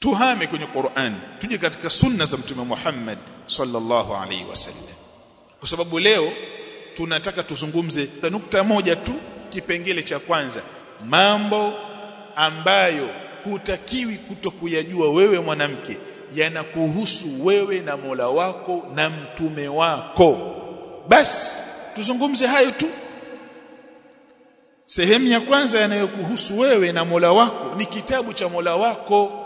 tuhame kwenye Qur'an tuje katika sunna za mtume Muhammad sallallahu alaihi wasallam kwa sababu leo tunataka tuzungumze nukta moja tu kipengele cha kwanza mambo ambayo hutakiwi kutokuyajua wewe mwanamke yanakuhusu wewe na Mola wako na mtume wako. Basi tuzungumze hayo tu. Sehemu ya kwanza yanayokuhusu wewe na Mola wako ni kitabu cha Mola wako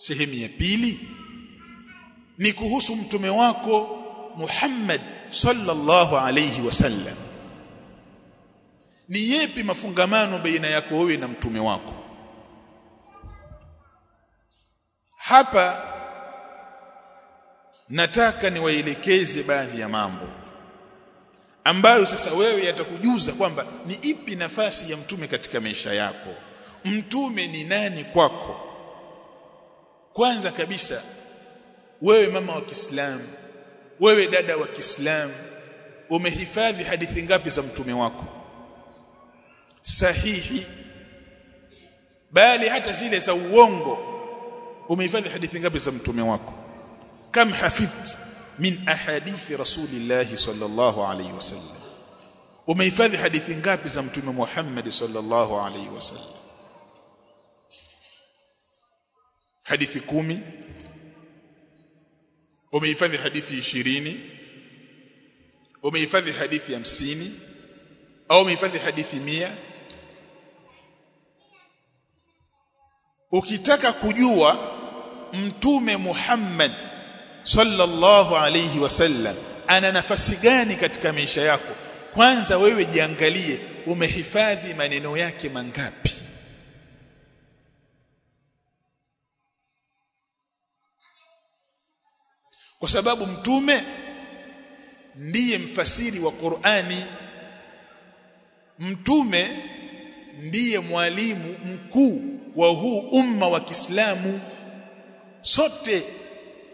sehemu ya pili ni kuhusu mtume wako Muhammad sallallahu alayhi wasallam ni yepi mafungamano baina yako wewe na mtume wako? Hapa nataka niwaelekeze baadhi ya mambo ambayo sasa wewe yatakujuza kwamba ni ipi nafasi ya mtume katika maisha yako. Mtume ni nani kwako kwanza kabisa wewe mama wa Kiislamu wewe dada wa Kiislamu umehifadhi hadithi ngapi za mtume wako? Sahihi. Bali hata zile za uongo umehifadhi hadithi ngapi za mtume wako? Kam hafidh min ahadithi rasulillahi sallallahu alayhi wasallam. Umehifadhi hadithi ngapi za mtume Muhammad sallallahu alayhi wasallam hadithi kumi. Umehifadhi hadithi ishirini. Umehifadhi hadithi hamsini. Au umehifadhi hadithi mia. Ukitaka kujua mtume Muhammad sallallahu alayhi wasallam ana nafasi gani katika maisha yako kwanza wewe jiangalie umehifadhi maneno yake mangapi kwa sababu mtume ndiye mfasiri wa Qur'ani. Mtume ndiye mwalimu mkuu wa huu umma wa Kiislamu. Sote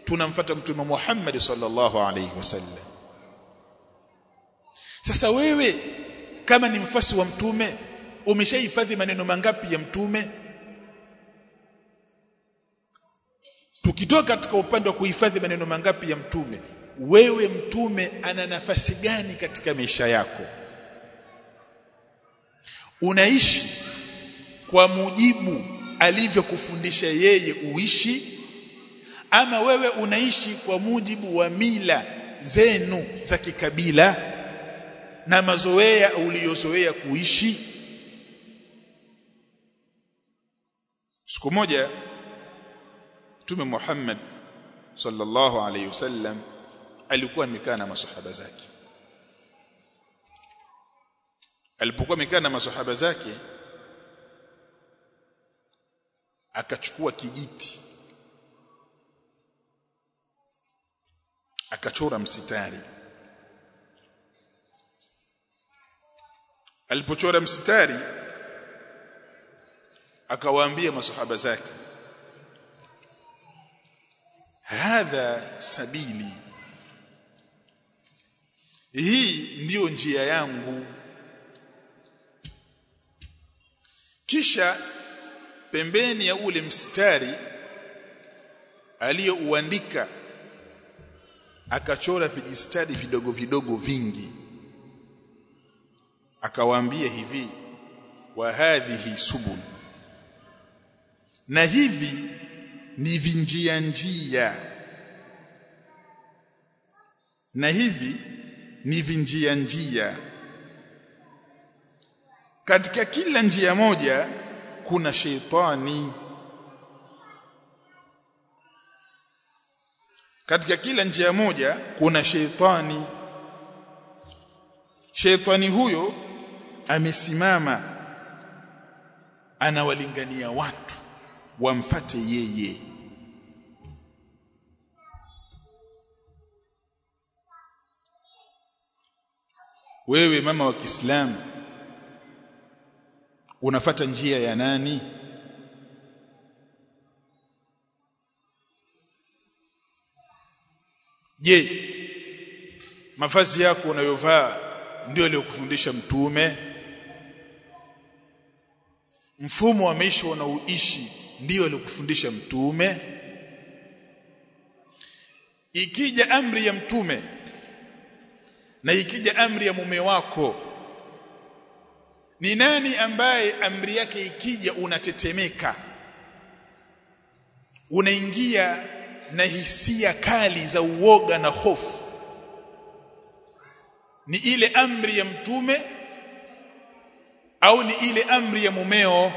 tunamfuata mtume Muhammad sallallahu alaihi wasallam. Sasa wewe kama ni mfasi wa mtume umeshahifadhi maneno mangapi ya mtume tukitoka katika upande wa kuhifadhi maneno mangapi ya mtume wewe mtume ana nafasi gani katika maisha yako? Unaishi kwa mujibu alivyokufundisha yeye uishi ama wewe unaishi kwa mujibu wa mila zenu za kikabila na mazoea uliyozoea kuishi? Siku moja Mtume Muhammad sallallahu alayhi wasallam alikuwa amekaa na masahaba zake. Alipokuwa amekaa na masahaba zake akachukua kijiti akachora msitari. Alipochora msitari akawaambia masahaba zake hadha sabili. Hii ndiyo njia yangu. Kisha pembeni ya ule mstari aliyouandika akachora vijistadi vidogo vidogo vingi. Akawaambia hivi wa hadhihi subul. Na hivi ni vinjia njia. Na hivi ni vinjia njia. Katika kila njia moja kuna sheitani. Katika kila njia moja kuna sheitani. Sheitani huyo amesimama anawalingania watu wamfate yeye wewe mama wa Kiislamu unafata njia ya nani? Je mavazi yako unayovaa ndio aliyokufundisha mtume? Mfumo wa maisha unaoishi ndio aliyokufundisha mtume? Ikija amri ya mtume na ikija amri ya mume wako ni nani ambaye amri yake ikija unatetemeka? Unaingia na hisia kali za uoga na hofu. Ni ile amri ya mtume au ni ile amri ya mumeo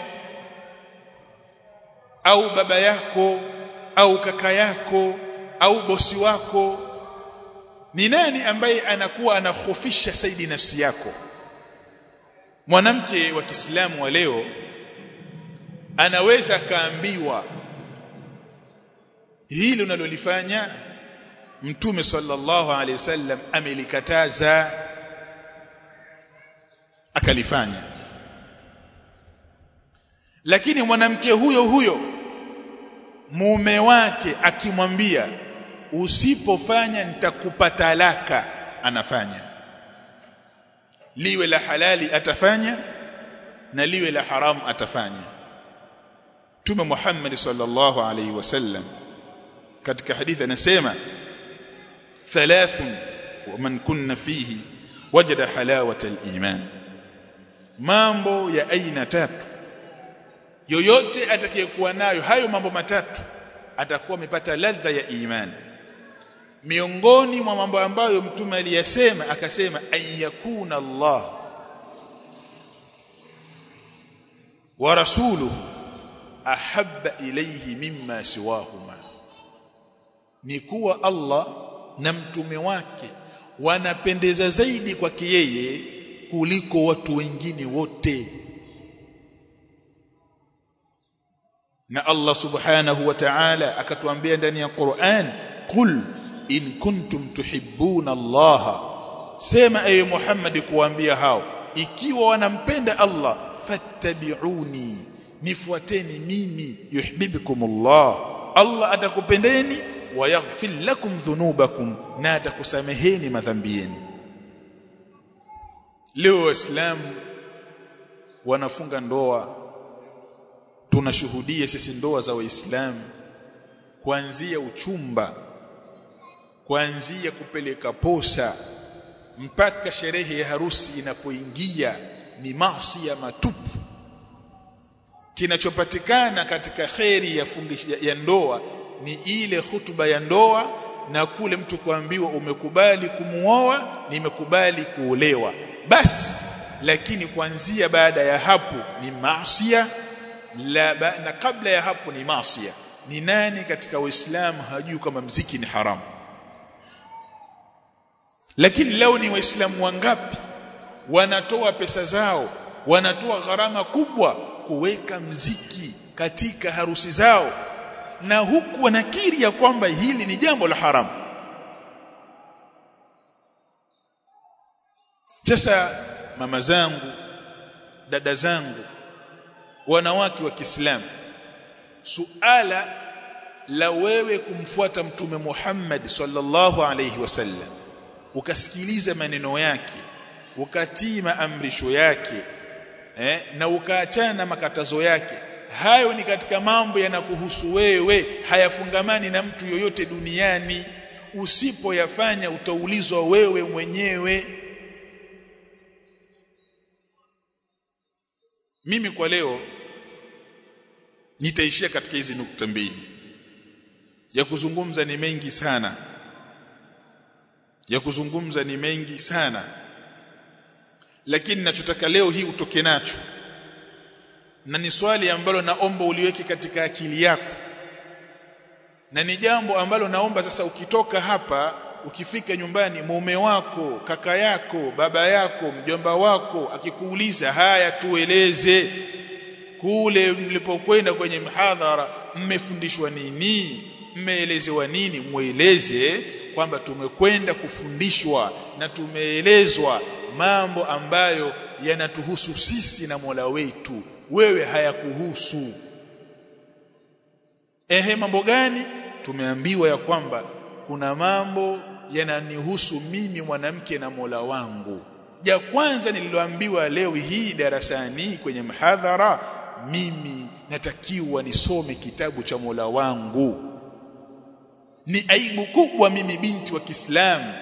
au baba yako au kaka yako au bosi wako ni nani ambaye anakuwa anahofisha saidi nafsi yako? Mwanamke wa Kiislamu wa leo anaweza kaambiwa hili unalolifanya mtume sallallahu alaihi wasallam amelikataza akalifanya. Lakini mwanamke huyo huyo mume wake akimwambia usipofanya nitakupa talaka anafanya. Liwe la halali atafanya na liwe la haramu atafanya. Mtume Muhammad sallallahu alaihi wasallam katika hadithi anasema thalathun man kunna fihi wajada halawata al-iman. Mambo ya aina tatu. Yoyote atakayekuwa nayo hayo mambo matatu atakuwa amepata ladha ya imani miongoni mwa mambo ambayo mtume aliyasema akasema ayyakuna Allah wa rasuluhu ahabba ilayhi mimma siwahuma. Ni kuwa Allah na mtume wake wanapendeza zaidi kwake yeye kuliko watu wengine wote. Na Allah subhanahu wa ta'ala akatuambia ndani ya Qur'an qul in kuntum tuhibbuna Allah. Sema ewe Muhammad kuambia hao ikiwa wanampenda Allah fattabi'uni nifuateni mimi yuhibbukumullah. Allah atakupendeni wa yaghfir lakum dhunubakum na atakusameheni madhambi yenu. Leo waislamu wanafunga ndoa. Tunashuhudia sisi ndoa za waislamu kuanzia uchumba kuanzia kupeleka posa mpaka sherehe ya harusi inapoingia ni maasi ya matupu. Kinachopatikana katika kheri ya fungish, ya, ya ndoa ni ile hutuba ya ndoa na kule mtu kuambiwa umekubali kumuoa nimekubali kuolewa. Basi lakini kuanzia baada ya hapo ni maasi na kabla ya hapo ni maasi ni nani katika uislamu hajui kama mziki ni haramu lakini leo ni waislamu wangapi wanatoa pesa zao wanatoa gharama kubwa kuweka mziki katika harusi zao? Na huku wanakiri ya kwamba hili ni jambo la haramu sasa mama zangu dada zangu wanawake wa Kiislamu suala la wewe kumfuata mtume Muhammad sallallahu alayhi wasallam ukasikiliza maneno yake ukatii maamrisho yake eh, na ukaachana na makatazo yake. Hayo ni katika mambo yanakuhusu wewe hayafungamani na mtu yoyote duniani. Usipoyafanya utaulizwa wewe mwenyewe. Mimi kwa leo nitaishia katika hizi nukta mbili. Ya kuzungumza ni mengi sana ya kuzungumza ni mengi sana. Lakini ninachotaka leo hii utoke nacho. Na ni swali ambalo naomba uliweke katika akili yako. Na ni jambo ambalo naomba sasa ukitoka hapa ukifika nyumbani mume wako kaka yako baba yako mjomba wako akikuuliza haya tueleze. Kule mlipokwenda kwenye mhadhara mmefundishwa nini? Mmeelezewa nini? Mueleze kwamba tumekwenda kufundishwa na tumeelezwa mambo ambayo yanatuhusu sisi na Mola wetu. Wewe hayakuhusu. Ehe mambo gani? Tumeambiwa ya kwamba kuna mambo yananihusu mimi mwanamke na Mola wangu. Ja kwanza nililoambiwa leo hii darasani kwenye mhadhara mimi natakiwa nisome kitabu cha Mola wangu ni aibu kubwa mimi binti wa Kiislamu.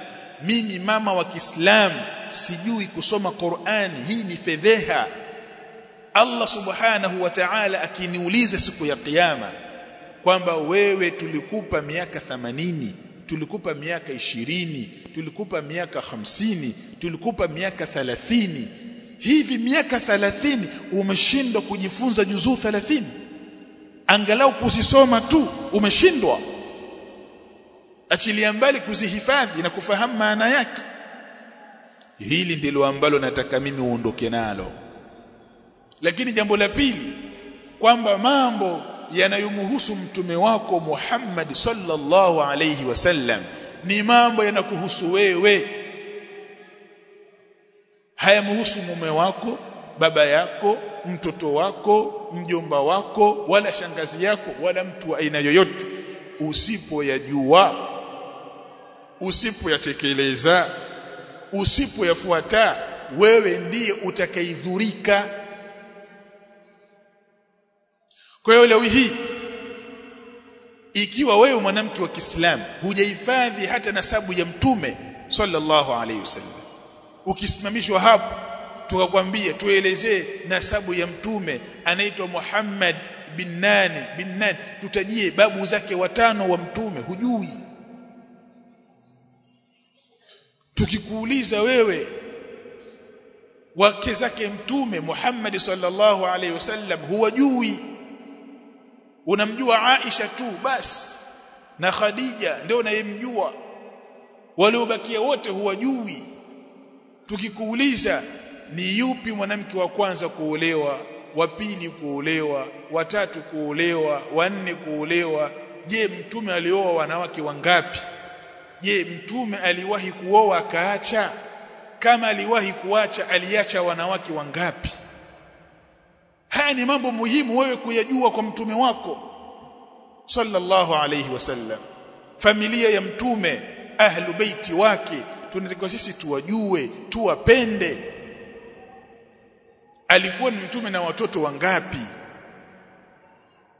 Mimi mama wa Kiislamu sijui kusoma Qur'ani hii ni fedheha. Allah subhanahu wa ta'ala akiniuliza siku ya kiyama kwamba wewe tulikupa miaka 80 tulikupa miaka ishirini tulikupa miaka hamsini tulikupa miaka 30 hivi miaka 30 umeshindwa kujifunza juzuu 30 angalau kusisoma tu umeshindwa achilia mbali kuzihifadhi na kufahamu maana yake. Hili ndilo ambalo nataka mimi uondoke nalo. Lakini jambo la pili kwamba mambo yanayomhusu mtume wako Muhammad sallallahu alayhi wasallam ni mambo yanakuhusu wewe. Hayamhusu mume wako baba yako mtoto wako mjomba wako wala shangazi yako wala mtu wa aina yoyote. Usipoyajua usipoyatekeleza usipoyafuata wewe ndiye utakaidhurika kwa hiyo leo hii ikiwa wewe mwanamke wa Kiislamu hujahifadhi hata nasabu ya mtume sallallahu alaihi wasallam ukisimamishwa hapo tukakwambia tuelezee nasabu ya mtume anaitwa Muhammad bin nani bin nani tutajie babu zake watano wa mtume hujui tukikuuliza wewe wake zake mtume Muhammad sallallahu alaihi wasallam huwajui. Unamjua Aisha tu basi na Khadija ndio unayemjua. Waliobakia wote huwajui. Tukikuuliza ni yupi mwanamke wa kwanza kuolewa wa pili kuolewa wa tatu kuolewa wa nne kuolewa? Je mtume alioa wanawake wangapi je mtume aliwahi kuoa akaacha? Kama aliwahi kuacha aliacha wanawake wangapi? Haya ni mambo muhimu wewe kuyajua kwa mtume wako. Sallallahu alayhi wasallam familia ya mtume ahlu baiti wake tunatakiwa sisi tuwajue tuwapende. Alikuwa ni mtume na watoto wangapi?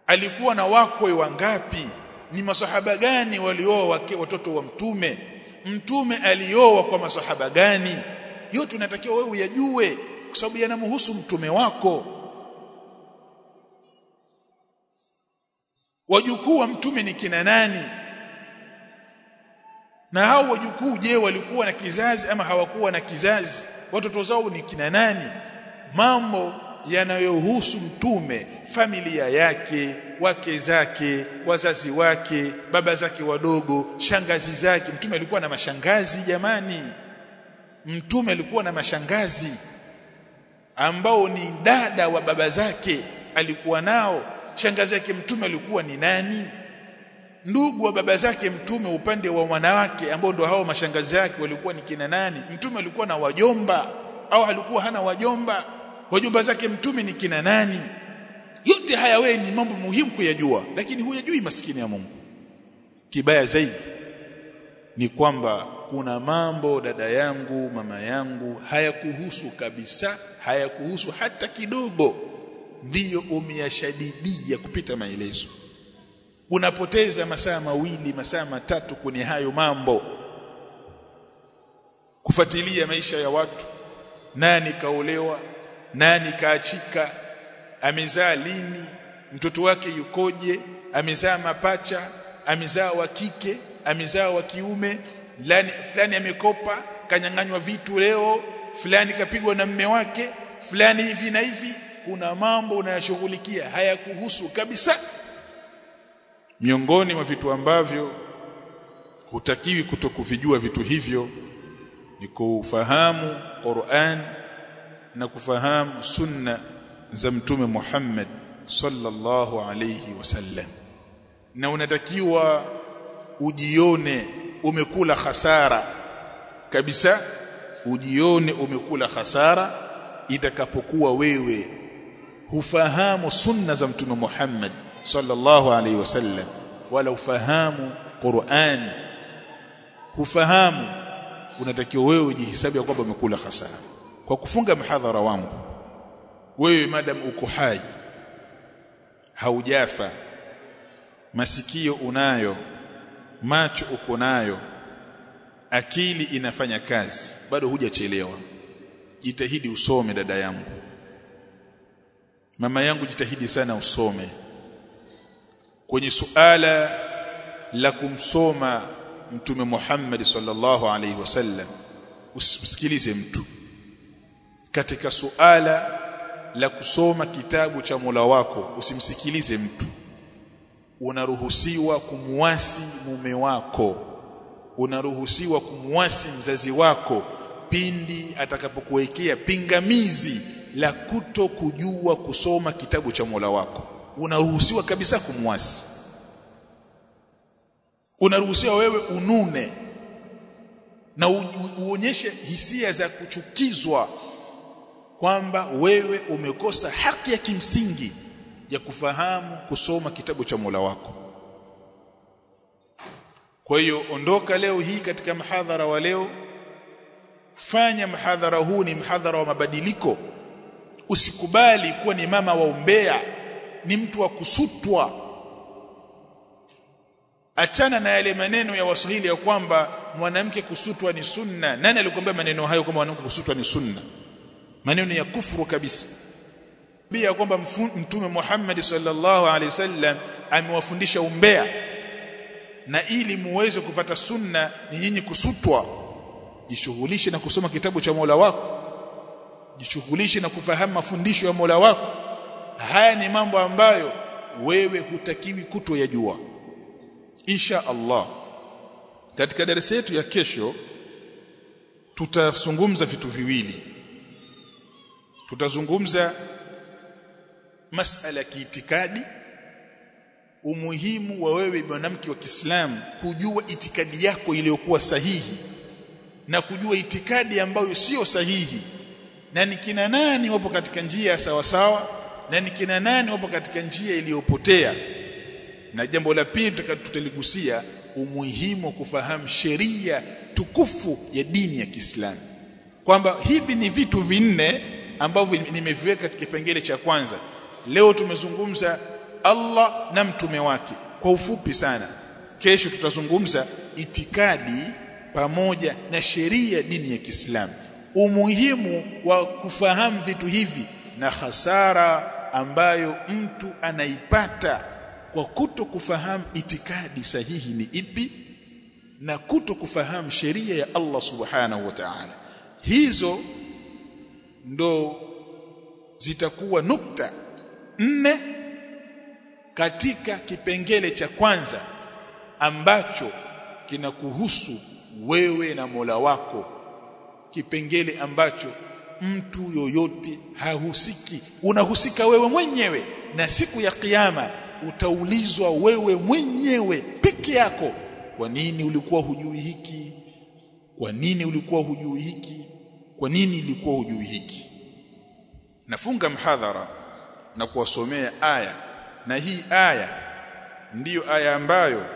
Alikuwa na wakwe wangapi ni masahaba gani walioa watoto wa mtume? Mtume alioa kwa masahaba gani? Yote tunatakiwa wewe uyajue kwa sababu yanamhusu mtume wako. Wajukuu wa mtume ni kina nani? Na hao wajukuu je walikuwa na kizazi ama hawakuwa na kizazi? Watoto zao ni kina nani? Mambo yanayohusu mtume familia yake wake zake wazazi wake baba zake wadogo shangazi zake. Mtume alikuwa na mashangazi jamani. Mtume alikuwa na mashangazi ambao ni dada wa baba zake alikuwa nao. Shangazi yake mtume alikuwa ni nani? Ndugu wa baba zake mtume upande wa wanawake ambao ndio hao mashangazi yake walikuwa ni kina nani? Mtume alikuwa na wajomba au alikuwa hana wajomba? Wajomba zake mtume ni kina nani yote haya wewe ni mambo muhimu kuyajua lakini huyajui maskini ya Mungu. Kibaya zaidi ni kwamba kuna mambo dada yangu mama yangu hayakuhusu kabisa hayakuhusu hata kidogo. Ndiyo umeyashadidia kupita maelezo. Unapoteza masaa mawili masaa matatu kwenye hayo mambo. Kufuatilia maisha ya watu nani kaolewa nani kaachika amezaa lini? Mtoto wake yukoje? Amezaa mapacha? Amezaa wa kike? Amezaa wa kiume? Fulani fulani amekopa kanyang'anywa vitu leo fulani kapigwa na mme wake fulani hivi na hivi. Kuna mambo unayashughulikia hayakuhusu kabisa. Miongoni mwa vitu ambavyo hutakiwi kutokuvijua vitu hivyo ni kufahamu Qur'an na kufahamu sunna za mtume Muhammad sallallahu alayhi wasallam na unatakiwa ujione umekula hasara kabisa ujione umekula hasara itakapokuwa wewe hufahamu sunna za mtume Muhammad sallallahu alayhi wasallam wala ufahamu Qur'an hufahamu. Unatakiwa wewe ujihesabu kwamba umekula hasara kwa kufunga mhadhara wangu wewe madam uko hai? Haujafa. Masikio unayo macho uko nayo akili inafanya kazi. Bado hujachelewa. Jitahidi usome dada yangu. Mama yangu jitahidi sana usome. Kwenye suala la kumsoma mtume Muhammad sallallahu alaihi wasallam usimsikilize mtu. Katika suala la kusoma kitabu cha Mola wako usimsikilize mtu. Unaruhusiwa kumuasi mume wako. Unaruhusiwa kumuasi mzazi wako pindi atakapokuwekea pingamizi la kuto kujua kusoma kitabu cha Mola wako. Unaruhusiwa kabisa kumuasi unaruhusiwa wewe unune na uonyeshe hisia za kuchukizwa kwamba wewe umekosa haki ya kimsingi ya kufahamu kusoma kitabu cha Mola wako. Kwa hiyo ondoka leo hii katika mhadhara wa leo. Fanya mhadhara huu ni mhadhara wa mabadiliko. Usikubali kuwa ni mama wa umbea ni mtu wa kusutwa. Achana na yale maneno ya waswahili ya kwamba mwanamke kusutwa ni sunna. Nani alikwambia maneno hayo kwamba mwanamke kusutwa ni sunna maneno ya kufuru kabisa. Pia kwamba mtume Muhammad sallallahu alaihi wasallam amewafundisha umbea. Na ili muweze kufata sunna ni nyinyi kusutwa. Jishughulishe na kusoma kitabu cha Mola wako. Jishughulishe na kufahamu mafundisho ya Mola wako. Haya ni mambo ambayo wewe hutakiwi kutoyajua. Insha Allah. Katika darasa yetu ya kesho tutazungumza vitu viwili tutazungumza masala ya kiitikadi umuhimu wa wewe mwanamke wa Kiislamu kujua itikadi yako iliyokuwa sahihi na kujua itikadi ambayo sio sahihi na ni kina nani wapo katika njia sawa sawa na ni kina nani wapo katika njia iliyopotea. Na jambo la pili tutaligusia umuhimu wa kufahamu sheria tukufu ya dini ya Kiislamu. Kwamba hivi ni vitu vinne ambavyo nimeviweka katika kipengele cha kwanza. Leo tumezungumza Allah na mtume wake kwa ufupi sana. Kesho tutazungumza itikadi pamoja na sheria dini ya Kiislamu. Umuhimu wa kufahamu vitu hivi na hasara ambayo mtu anaipata kwa kuto kufahamu itikadi sahihi ni ipi na kuto kufahamu sheria ya Allah subhanahu wa ta'ala. Hizo ndo zitakuwa nukta nne katika kipengele cha kwanza ambacho kinakuhusu wewe na Mola wako. Kipengele ambacho mtu yoyote hahusiki. Unahusika wewe mwenyewe na siku ya kiyama utaulizwa wewe mwenyewe peke yako kwa nini ulikuwa hujui hiki? Kwa nini ulikuwa hujui hiki kwa nini ilikuwa hujui hiki? Nafunga mhadhara na kuwasomea aya na hii aya ndiyo aya ambayo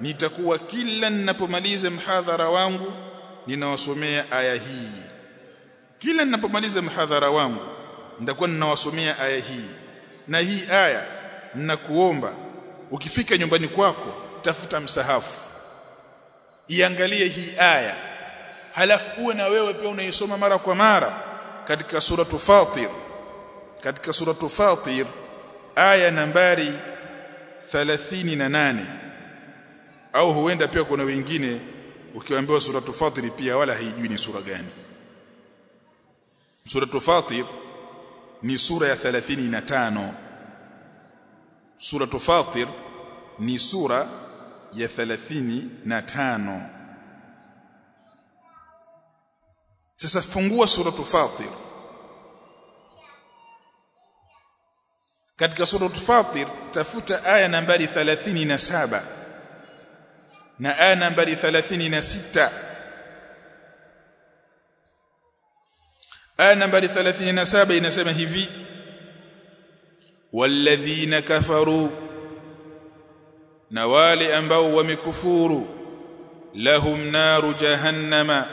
nitakuwa kila ninapomaliza mhadhara wangu ninawasomea aya hii. Kila ninapomaliza mhadhara wangu nitakuwa ninawasomea aya hii na hii aya ninakuomba ukifika nyumbani kwako tafuta msahafu. Iangalie hii aya halafu uwe na wewe pia unaisoma mara kwa mara katika suratu Fatir. Katika suratu Fatir aya nambari 38 au huenda pia kuna wengine ukiambiwa suratu Fatir pia wala haijui ni sura gani. Suratu Fatir ni sura ya 35 suratu Fatir ni sura ya 35 sasa fungua suratu Fatir katika suratu Fatir tafuta aya nambari 37 na aya nambari 36 aya nambari 37 inasema hivi walladhina kafaru na wale ambao wamekufuru lahum naru jahannama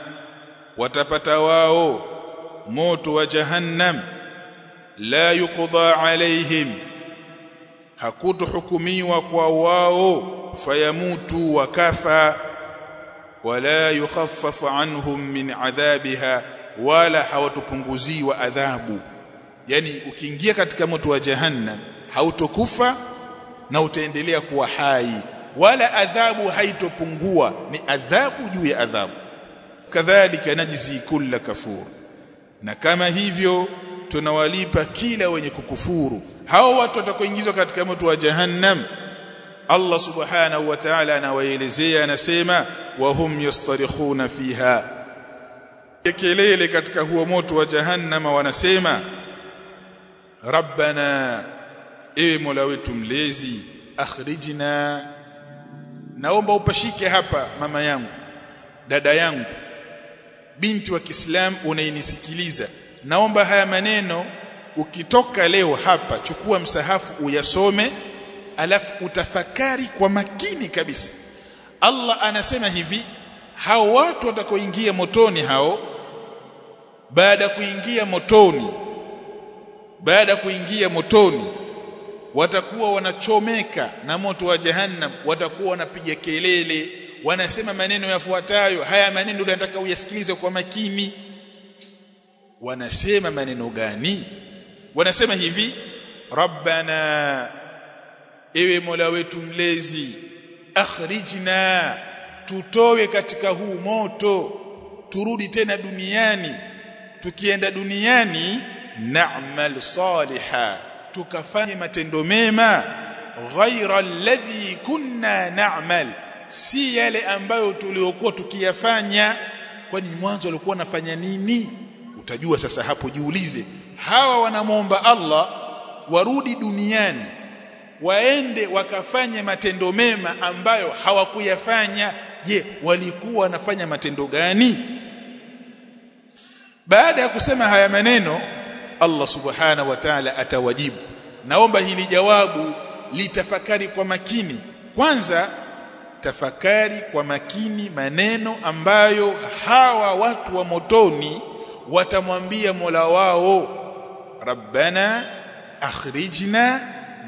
watapata wao moto wa jahannam la yuqda alaihim hakutohukumiwa kwa wao fayamutu wakafa wala yukhaffafu anhum min adhabiha wala hawatupunguziwa adhabu. Yani ukiingia katika moto wa jahannam hautokufa na utaendelea kuwa hai wala adhabu haitopungua ni adhabu juu ya adhabu kadhalika najzi kulla kafur. Na kama hivyo tunawalipa kila wenye kukufuru. Hao watu watakoingizwa katika moto wa jahannam. Allah subhanahu wa ta'ala anawaelezea anasema wa hum yastarikhuna fiha. Kelele katika huo moto wa jahannama wanasema rabbana ewe mola wetu mlezi akhrijna. Naomba upashike hapa mama yangu dada yangu binti wa Kiislamu unainisikiliza. Naomba haya maneno ukitoka leo hapa chukua msahafu uyasome alafu utafakari kwa makini kabisa. Allah anasema hivi hao watu watakaoingia motoni hao baada kuingia motoni baada kuingia motoni watakuwa wanachomeka na moto wa jahannam watakuwa wanapiga kelele wanasema maneno yafuatayo. Haya maneno nataka uyasikilize kwa makini. Wanasema maneno gani? Wanasema hivi rabbana ewe mola wetu mlezi akhrijna tutowe katika huu moto turudi tena duniani. Tukienda duniani na'mal saliha tukafanye matendo mema ghaira alladhi kunna na'mal si yale ambayo tuliokuwa tukiyafanya. Kwani mwanzo walikuwa wanafanya nini? Utajua sasa hapo jiulize. Hawa wanamwomba Allah warudi duniani waende wakafanye matendo mema ambayo hawakuyafanya. Je walikuwa wanafanya matendo gani? Baada ya kusema haya maneno Allah subhanahu wa ta'ala atawajibu. Naomba hili jawabu litafakari kwa makini. Kwanza tafakari kwa makini maneno ambayo hawa watu wa motoni watamwambia Mola wao Rabbana akhrijna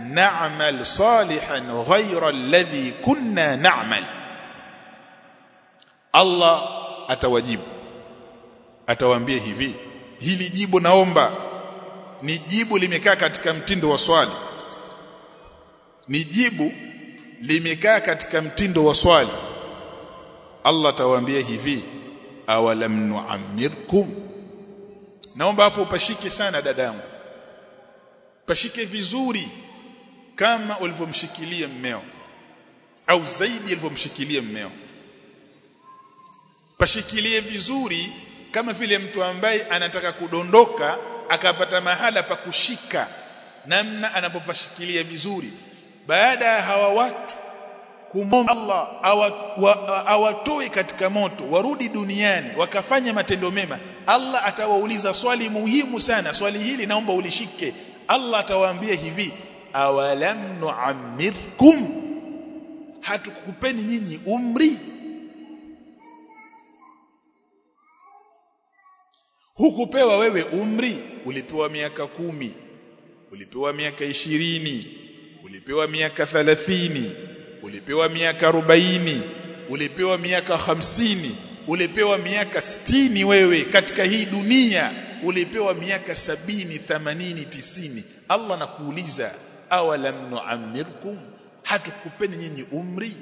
na'mal salihan ghayra alladhi kunna na'mal. Allah atawajibu. Atawaambia hivi hili jibu naomba. Ni jibu limekaa katika mtindo wa swali. Ni jibu limekaa katika mtindo wa swali. Allah tawaambia hivi awalam nu'ammirkum? Naomba hapo upashike sana dadangu pashike vizuri kama ulivyomshikilia mmeo au zaidi ulivyomshikilia mmeo. Pashikilie vizuri kama vile mtu ambaye anataka kudondoka akapata mahala pa kushika namna anapopashikilia vizuri baada ya hawa watu kumomba Allah awatoe katika moto warudi duniani wakafanya matendo mema Allah atawauliza swali muhimu sana. Swali hili naomba ulishike. Allah atawaambia hivi awalam nu'ammirkum? Hatukupeni nyinyi umri. Hukupewa wewe umri. Ulipewa miaka kumi. Ulipewa miaka ishirini ulipewa miaka thalathini ulipewa miaka arobaini ulipewa miaka hamsini ulipewa miaka sitini wewe katika hii dunia ulipewa miaka sabini thamanini tisini. Allah nakuuliza awalam nu'ammirkum? Hatukupeni nyinyi umri.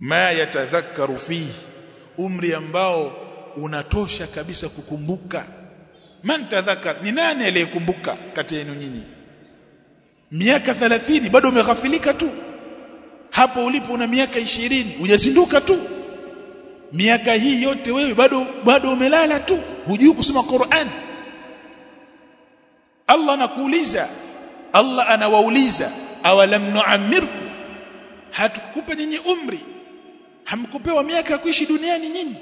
Ma yatadhakkaru fihi umri ambao unatosha kabisa kukumbuka. Man tadhakkar ni nani aliyekumbuka kati yenu nyinyi miaka 30 bado umeghafilika tu. Hapo ulipo una miaka ishirini hujazinduka tu. Miaka hii yote wewe bado bado umelala tu. Hujui kusoma Qur'an. Allah anakuuliza. Allah anawauliza awalam nu'ammirku? Hatukupa nyinyi umri. Hamkupewa miaka ya kuishi duniani nyinyi?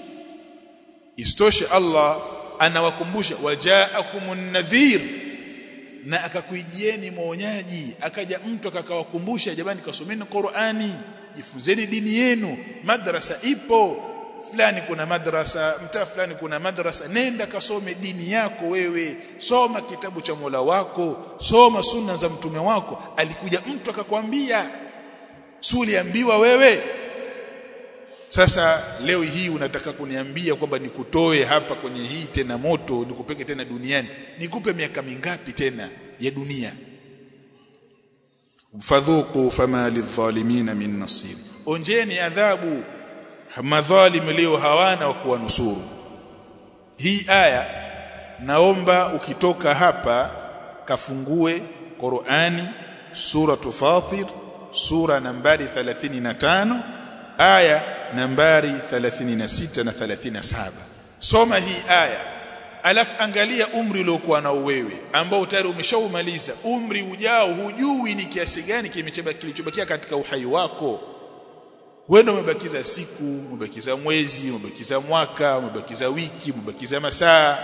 Istoshe Allah anawakumbusha wajaakumun nadhir na akakuijieni mwonyaji. Akaja mtu akakawakumbusha jamani kasomeni Qur'ani jifunzeni dini yenu madrasa ipo fulani kuna madrasa mtaa fulani kuna madrasa nenda kasome dini yako wewe soma kitabu cha Mola wako soma sunna za mtume wako. Alikuja mtu akakwambia suliambiwa wewe sasa leo hii unataka kuniambia kwamba nikutoe hapa kwenye hii tena moto nikupeke tena duniani? Nikupe miaka mingapi tena ya dunia? Fadhuku fama lidhalimina min nasir onjeni adhabu. Madhalim leo hawana wa kuwanusuru. Hii aya naomba ukitoka hapa kafungue Qur'ani sura Fatir sura nambari 35 aya nambari 36 na 37 soma hii aya. Alafu angalia umri uliokuwa nao wewe ambao tayari umeshaumaliza. Umri ujao hujui ni kiasi gani kilichobakia katika uhai wako. Wewe umebakiza siku umebakiza mwezi umebakiza mwaka umebakiza wiki umebakiza masaa.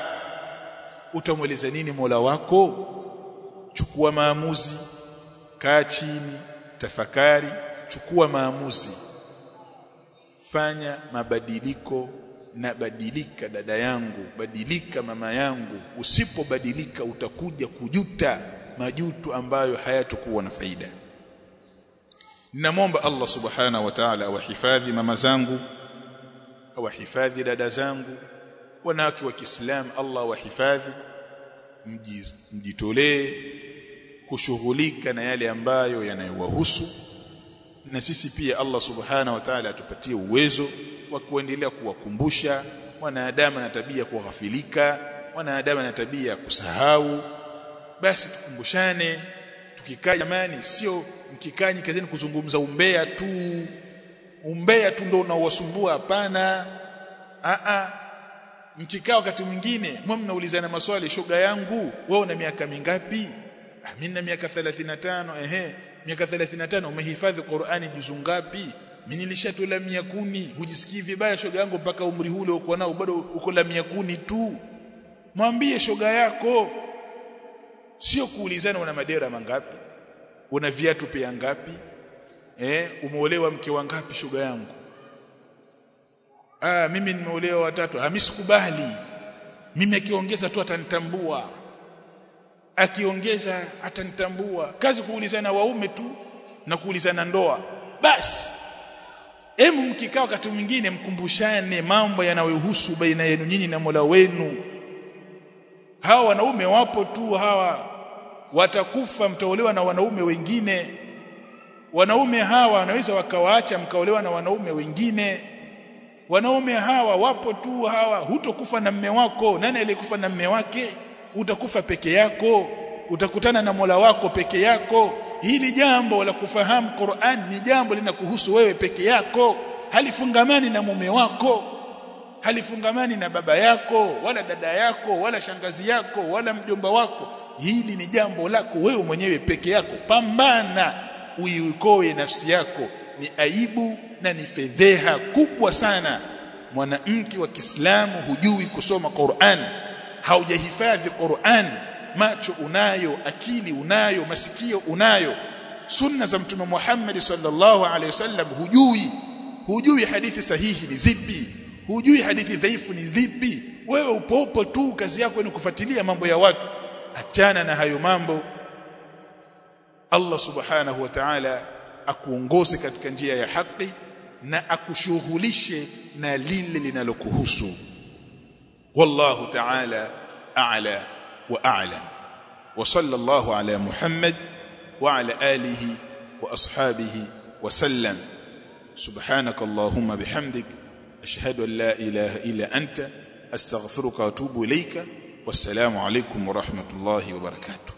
Utamweleza nini Mola wako? Chukua maamuzi. Kaa chini tafakari. Chukua maamuzi fanya mabadiliko na badilika dada yangu badilika mama yangu. Usipobadilika utakuja kujuta majuto ambayo hayatakuwa na faida. Ninamwomba Allah subhanahu wa ta'ala awahifadhi mama zangu awahifadhi dada zangu. Wanawake wa Kiislamu Allah awahifadhi mjitolee kushughulika na yale ambayo yanayowahusu na sisi pia Allah subhana wa ta'ala atupatie uwezo wa kuendelea kuwakumbusha wanadamu na tabia kughafilika wanadamu na tabia ya kusahau. Basi tukumbushane tukikaa jamani sio mkikanyi kazini kuzungumza umbea tu. Umbea tu ndio unaowasumbua hapana. A a mkikaa wakati mwingine mwa mnaulizana maswali shoga yangu wewe una miaka mingapi? Ah mimi na miaka 35 ehe miaka 35 umehifadhi Qur'ani juzu ngapi? Mimi nilishatola mia kuni hujisikii vibaya shoga yangu mpaka umri ule uko nao bado uko la mia kuni tu. Mwambie shoga yako. Sio kuulizana una madera mangapi una viatu pia ngapi eh umeolewa mke wangapi shoga yangu? Ah mimi nimeolewa watatu. Ah sikubali. Mimi akiongeza tu atanitambua akiongeza atanitambua kazi kuulizana waume tu na kuulizana ndoa basi Emu mkikaa wakati mwingine mkumbushane mambo yanayohusu baina yenu nyinyi na Mola wenu. Hawa wanaume wapo tu hawa watakufa mtaolewa na wanaume wengine. Wanaume hawa wanaweza wakawaacha mkaolewa na wanaume wengine. Wanaume hawa wapo tu hawa hutokufa na mme wako. Nani aliyekufa na mme wake? Utakufa peke yako. Utakutana na Mola wako peke yako. Hili jambo la kufahamu Qur'an ni jambo linakuhusu wewe peke yako. Halifungamani na mume wako halifungamani na baba yako wala dada yako wala shangazi yako wala mjomba wako. Hili ni jambo lako wewe mwenyewe peke yako. Pambana uiokoe nafsi yako. Ni aibu na ni fedheha kubwa sana. Mwanamke wa Kiislamu hujui kusoma Qur'an haujahifadhi Qur'an macho unayo akili unayo masikio unayo. Sunna za mtume Muhammad sallallahu alaihi wasallam hujui. Hujui hadithi sahihi ni zipi. Hujui hadithi dhaifu ni zipi. Wewe upo upo tu kazi yako ni kufuatilia mambo ya watu. Achana na hayo mambo. Allah subhanahu wa ta'ala akuongoze katika njia ya haki na akushughulishe na lile linalokuhusu wallahu ta'ala a'la وأعلى وصلى الله على محمد وعلى آله وأصحابه وسلم. سبحانك اللهم بحمدك أشهد أن لا إله إلا أنت أستغفرك وأتوب إليك والسلام عليكم ورحمة الله وبركاته.